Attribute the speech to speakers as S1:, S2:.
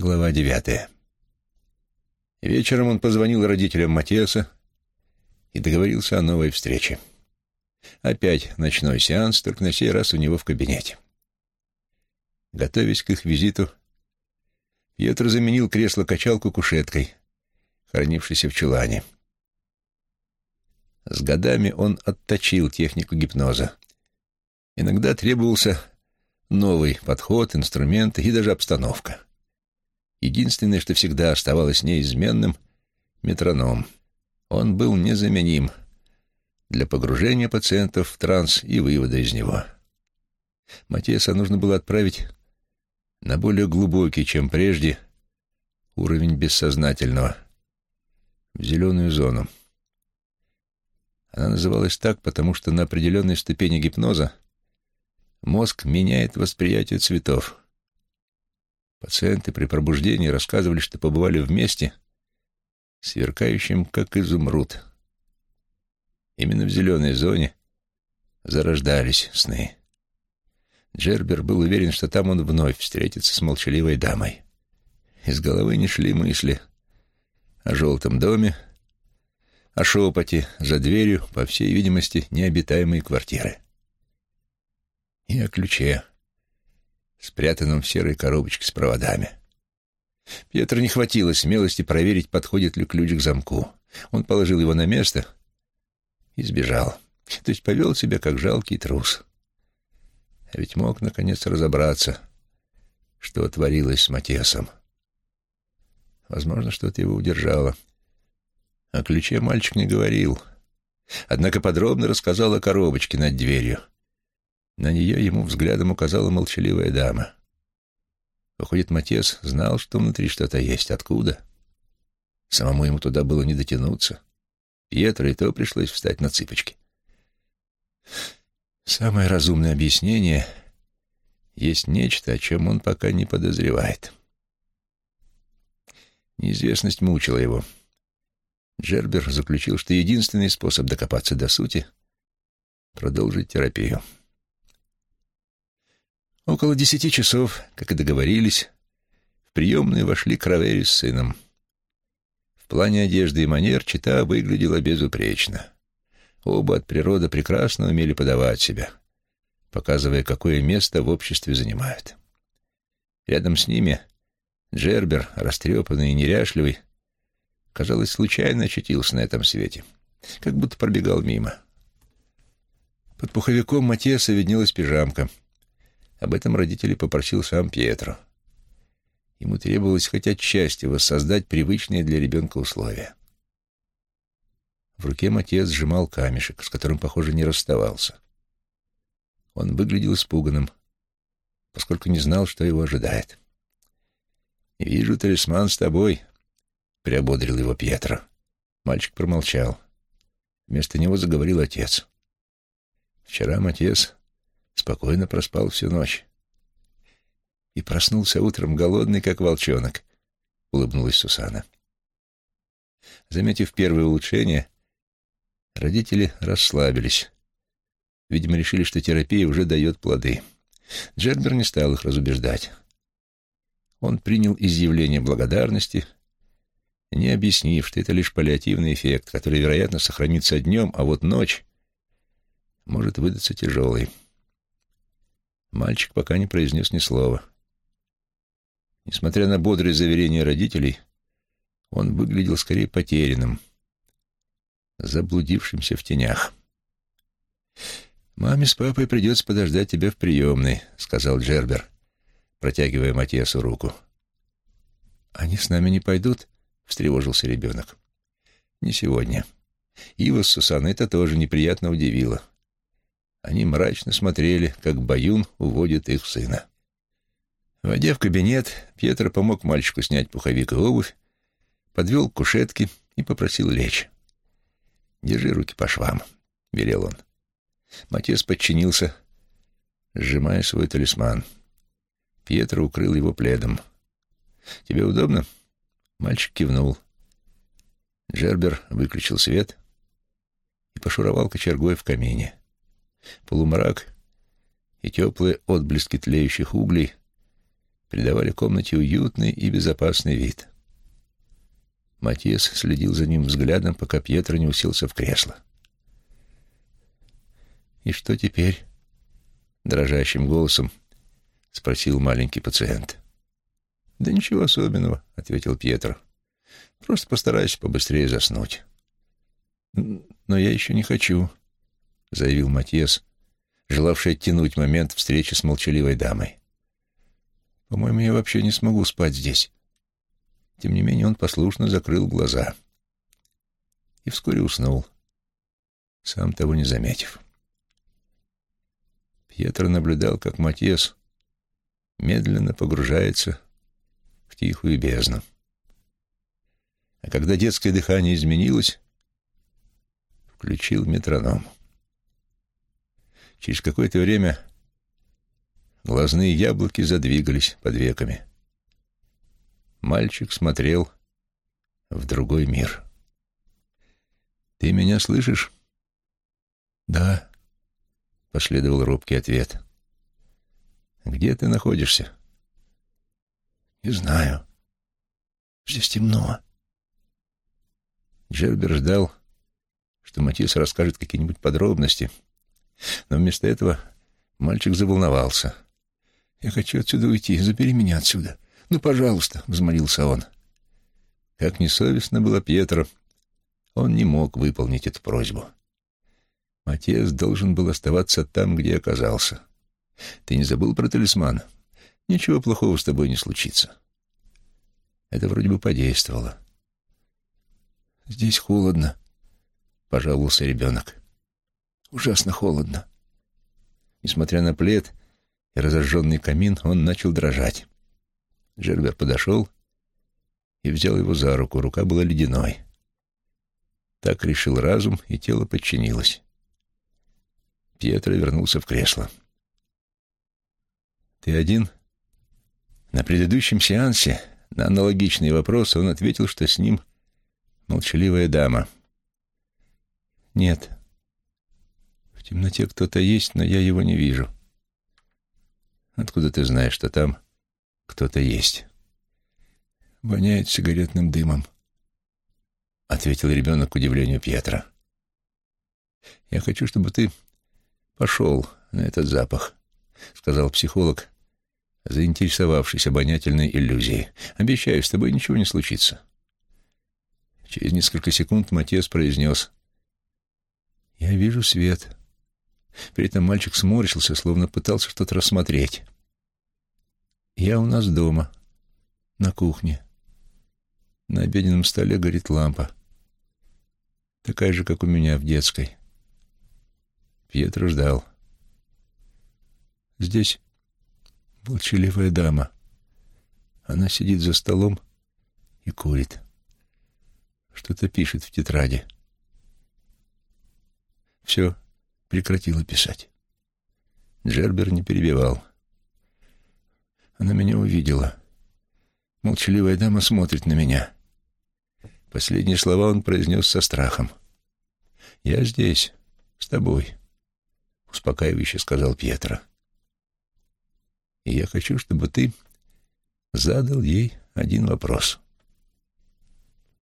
S1: Глава девятая. Вечером он позвонил родителям Матиаса и договорился о новой встрече. Опять ночной сеанс, только на сей раз у него в кабинете. Готовясь к их визиту, Пьетро заменил кресло-качалку кушеткой, хранившейся в чулане. С годами он отточил технику гипноза. Иногда требовался новый подход, инструменты и даже обстановка. Единственное, что всегда оставалось неизменным — метроном. Он был незаменим для погружения пациентов в транс и вывода из него. Матиаса нужно было отправить на более глубокий, чем прежде, уровень бессознательного, в зеленую зону. Она называлась так, потому что на определенной ступени гипноза мозг меняет восприятие цветов — Пациенты при пробуждении рассказывали, что побывали в месте, сверкающем, как изумруд. Именно в зеленой зоне зарождались сны. Джербер был уверен, что там он вновь встретится с молчаливой дамой. Из головы не шли мысли о желтом доме, о шепоте за дверью, по всей видимости, необитаемой квартиры. И о ключе, спрятанном в серой коробочке с проводами. Пьетро не хватило смелости проверить, подходит ли ключ к замку. Он положил его на место и сбежал. То есть повел себя как жалкий трус. А ведь мог, наконец, разобраться, что творилось с Матесом. Возможно, что-то его удержало. О ключе мальчик не говорил. Однако подробно рассказал о коробочке над дверью — на нее ему взглядом указала молчаливая дама. Выходит, Матес знал, что внутри что-то есть. Откуда? Самому ему туда было не дотянуться. Пьетро и то пришлось встать на цыпочки. Самое разумное объяснение — есть нечто, о чем он пока не подозревает. Неизвестность мучила его. Джербер заключил, что единственный способ докопаться до сути — продолжить терапию. Около десяти часов, как и договорились, в приемную вошли Кравери с сыном. В плане одежды и манер чита выглядела безупречно. Оба от природы прекрасно умели подавать себя, показывая, какое место в обществе занимают. Рядом с ними Джербер, растрепанный и неряшливый, казалось, случайно очутился на этом свете, как будто пробегал мимо. Под пуховиком Матеса виднелась пижамка — об этом родители попросил сам Пьетро. Ему требовалось хоть отчасти воссоздать привычные для ребенка условия. В руке Матьес сжимал камешек, с которым, похоже, не расставался. Он выглядел испуганным, поскольку не знал, что его ожидает. «Вижу, талисман с тобой», — приободрил его Пьетро. Мальчик промолчал. Вместо него заговорил отец. Вчера Матьес Спокойно проспал всю ночь. И проснулся утром голодный, как волчонок, — улыбнулась Сусана. Заметив первое улучшение, родители расслабились. Видимо, решили, что терапия уже дает плоды. Джербер не стал их разубеждать. Он принял изъявление благодарности, не объяснив, что это лишь паллиативный эффект, который, вероятно, сохранится днем, а вот ночь может выдаться тяжелой. Мальчик пока не произнес ни слова. Несмотря на бодрые заверения родителей, он выглядел скорее потерянным, заблудившимся в тенях. «Маме с папой придется подождать тебя в приемной», — сказал Джербер, протягивая Матиасу руку. «Они с нами не пойдут?» — встревожился ребенок. «Не сегодня. Ива с Сусаной это тоже неприятно удивило. Они мрачно смотрели, как Баюн уводит их сына. Войдя в кабинет, Пьетро помог мальчику снять пуховик и обувь, подвел к кушетке и попросил лечь. «Держи руки по швам», — велел он. Матес подчинился, сжимая свой талисман. Пьетро укрыл его пледом. «Тебе удобно?» Мальчик кивнул. Джербер выключил свет и пошуровал кочергой в камине. Полумрак и теплые отблески тлеющих углей придавали комнате уютный и безопасный вид. Матиас следил за ним взглядом, пока Пьетро не уселся в кресло. «И что теперь?» — дрожащим голосом спросил маленький пациент. «Да ничего особенного», — ответил Пьетро. «Просто постараюсь побыстрее заснуть». «Но я еще не хочу», — заявил Матиас, желавший оттянуть момент встречи с молчаливой дамой. «По-моему, я вообще не смогу спать здесь». Тем не менее он послушно закрыл глаза и вскоре уснул, сам того не заметив. Пьетро наблюдал, как Матиас медленно погружается в тихую бездну. А когда детское дыхание изменилось, включил метроном. Через какое-то время глазные яблоки задвигались под веками. Мальчик смотрел в другой мир. «Ты меня слышишь?» «Да», — последовал робкий ответ. «Где ты находишься?» «Не знаю. Здесь темно». Джербер ждал, что Матис расскажет какие-нибудь подробности, но вместо этого мальчик заволновался. «Я хочу отсюда уйти. Забери меня отсюда. Ну, пожалуйста», — взмолился он. Как несовестно было Пьетро, он не мог выполнить эту просьбу. Матиас должен был оставаться там, где оказался. Ты не забыл про талисман? Ничего плохого с тобой не случится. Это вроде бы подействовало. «Здесь холодно», — пожаловался ребенок. «Ужасно холодно». Несмотря на плед и разожженный камин, он начал дрожать. Джербер подошел и взял его за руку. Рука была ледяной. Так решил разум, и тело подчинилось. Пьетро вернулся в кресло. «Ты один?» На предыдущем сеансе на аналогичный вопрос он ответил, что с ним молчаливая дама. «Нет. В темноте кто-то есть, но я его не вижу». «Откуда ты знаешь, что там кто-то есть?» «Воняет сигаретным дымом», — ответил ребенок к удивлению Пьетра. «Я хочу, чтобы ты пошел на этот запах», — сказал психолог, заинтересовавшись обонятельной иллюзией. «Обещаю, с тобой ничего не случится». Через несколько секунд Матес произнес. «Я вижу свет». При этом мальчик сморщился, словно пытался что-то рассмотреть. «Я у нас дома, на кухне. На обеденном столе горит лампа. Такая же, как у меня в детской». Пьетро ждал. «Здесь молчаливая дама. Она сидит за столом и курит. Что-то пишет в тетради. Все, прекратила писать. Джербер не перебивал. Она меня увидела. Молчаливая дама смотрит на меня. Последние слова он произнес со страхом. «Я здесь, с тобой», — успокаивающе сказал Пьетро. И я хочу, чтобы ты задал ей один вопрос.